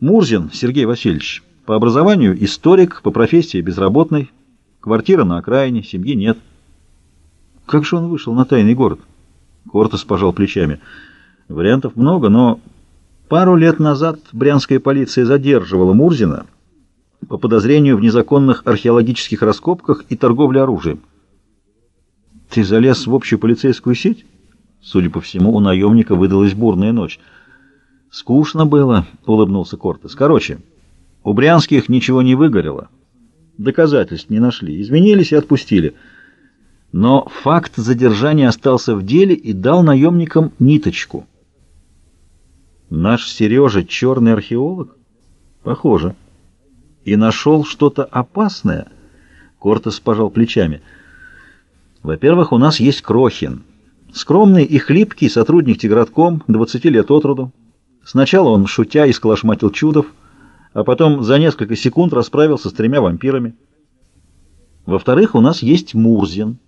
Мурзин Сергей Васильевич. По образованию историк, по профессии безработный. Квартира на окраине, семьи нет. Как же он вышел на тайный город? Кортес пожал плечами. Вариантов много, но пару лет назад брянская полиция задерживала Мурзина по подозрению в незаконных археологических раскопках и торговле оружием. Ты залез в общую полицейскую сеть? Судя по всему, у наемника выдалась бурная ночь. Скучно было, улыбнулся Кортес. Короче, у брянских ничего не выгорело. Доказательств не нашли. Изменились и отпустили. Но факт задержания остался в деле и дал наемникам ниточку. Наш Сережа черный археолог? Похоже. И нашел что-то опасное? Кортес пожал плечами. Во-первых, у нас есть Крохин. Скромный и хлипкий сотрудник Тигратком, 20 лет от роду. Сначала он, шутя, исколошматил чудов, а потом за несколько секунд расправился с тремя вампирами. Во-вторых, у нас есть Мурзин.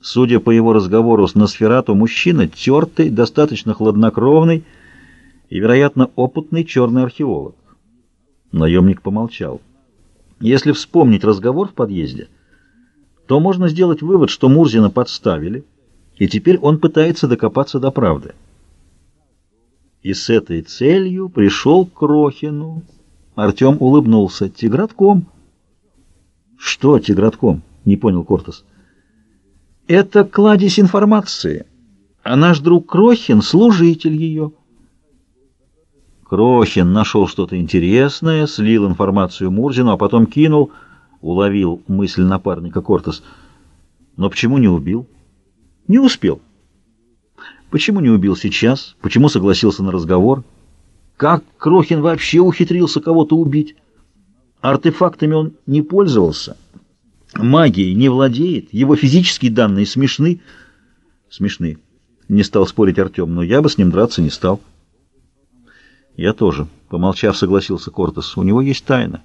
Судя по его разговору с Носферату, мужчина тертый, достаточно хладнокровный и, вероятно, опытный черный археолог. Наемник помолчал. Если вспомнить разговор в подъезде, то можно сделать вывод, что Мурзина подставили, и теперь он пытается докопаться до правды. И с этой целью пришел к Крохину. Артем улыбнулся. «Тигратком». «Что тигратком?» — не понял Кортес. «Это кладезь информации, а наш друг Крохин — служитель ее». Крохин нашел что-то интересное, слил информацию Мурзину, а потом кинул, уловил мысль напарника Кортес. «Но почему не убил?» «Не успел». «Почему не убил сейчас? Почему согласился на разговор?» Как Крохин вообще ухитрился кого-то убить? Артефактами он не пользовался. Магией не владеет. Его физические данные смешны. Смешны. Не стал спорить Артем, но я бы с ним драться не стал. Я тоже. Помолчав, согласился Кортес. У него есть тайна.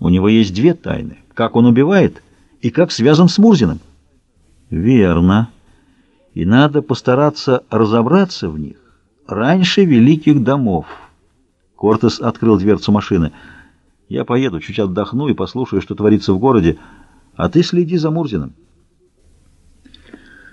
У него есть две тайны. Как он убивает и как связан с Мурзиным. Верно. И надо постараться разобраться в них раньше великих домов. Кортес открыл дверцу машины. «Я поеду, чуть отдохну и послушаю, что творится в городе, а ты следи за Мурзиным».